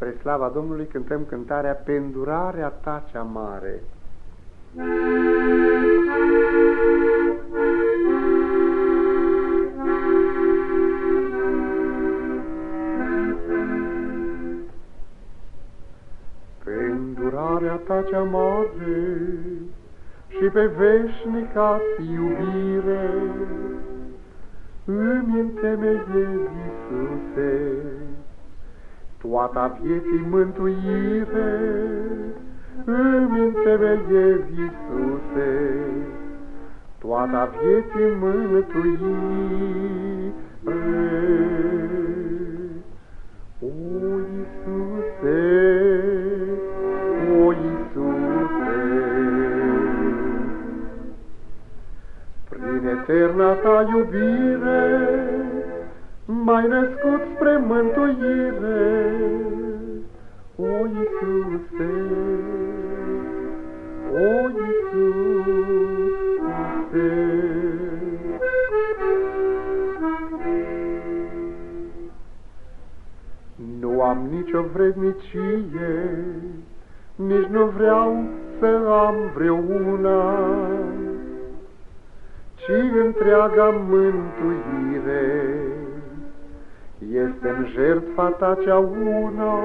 Spre slava Domnului cântăm cântarea Pendurarea ta cea mare. Pendurarea ta cea mare și pe veșnica iubire îmi întemeiezi, Iisuse, toată vieții mântuire îmi întemeiezi, Iisuse, toată vieții mântuire. O, Iisuse, o, Iisuse, prin eterna ta iubire, mai născut spre mântuire, o Iisuse, o Iisuse. Nu am nicio vrednicie, nici nu vreau să am vreuna, ci întreaga mântuire este în jertfa ta cea una,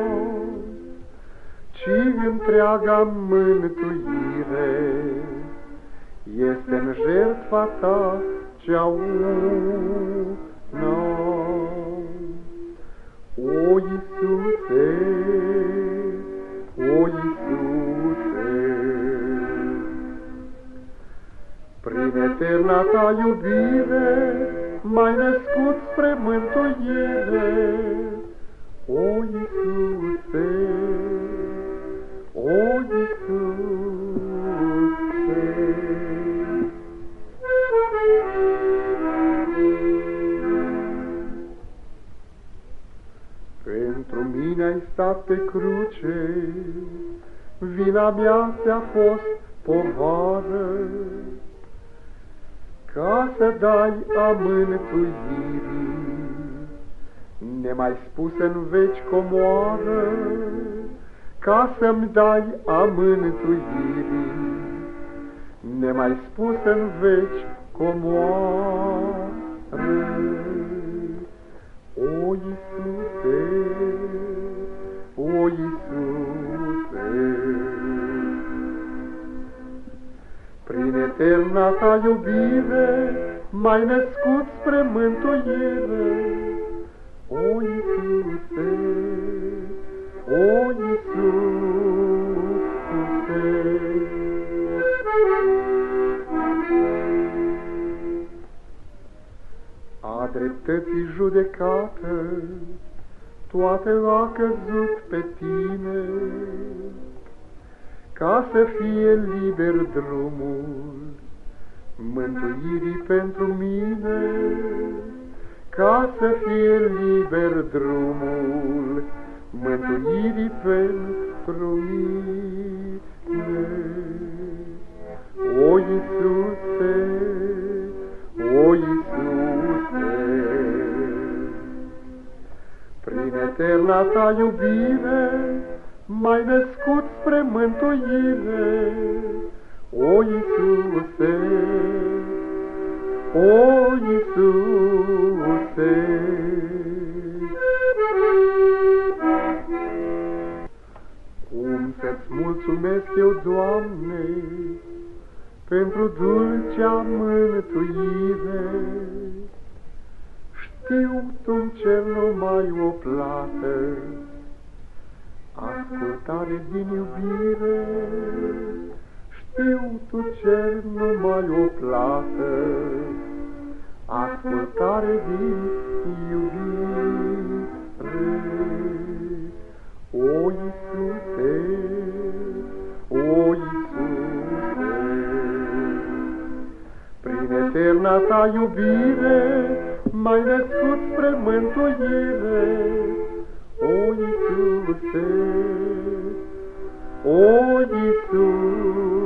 ci întreaga mântuire este în jertfa ta cea una. O Iisuse, o Iisuse, prin eterna ta iubire, mai născut spre mântuire. O Iisuse, o Iisuse. Pentru mine ai stat pe cruce, vina mea ți-a fost povară, ca să dai a mântuirii, nemai spus în veci comoară, ca să-mi dai a mântuirii, nemai spus în veci comoară. O Iisuse, o Iisuse, eterna ta iubire, mai născut spre mântuire. O Iisuse, o Iisuse, a dreptății judecată, toate a căzut pe tine, ca să fie liber drumul mântuirii pentru mine, ca să fie liber drumul mântuirii pentru mine. O Iisuse, o Iisuse, prin eterna ta iubire, mai născut spre mântuire. O Iisuse, o Iisuse, cum să-ți mulțumesc eu, Doamne, pentru dulcea mântuire. Știu tu cer numai o plată, ascultare din iubire. Știu tu cer numai o plată, ascultare din iubire. O Iisuse, o Iisuse, prin eterna ta iubire, mai născut spre mântuire. O Iisuse, o Iisuse,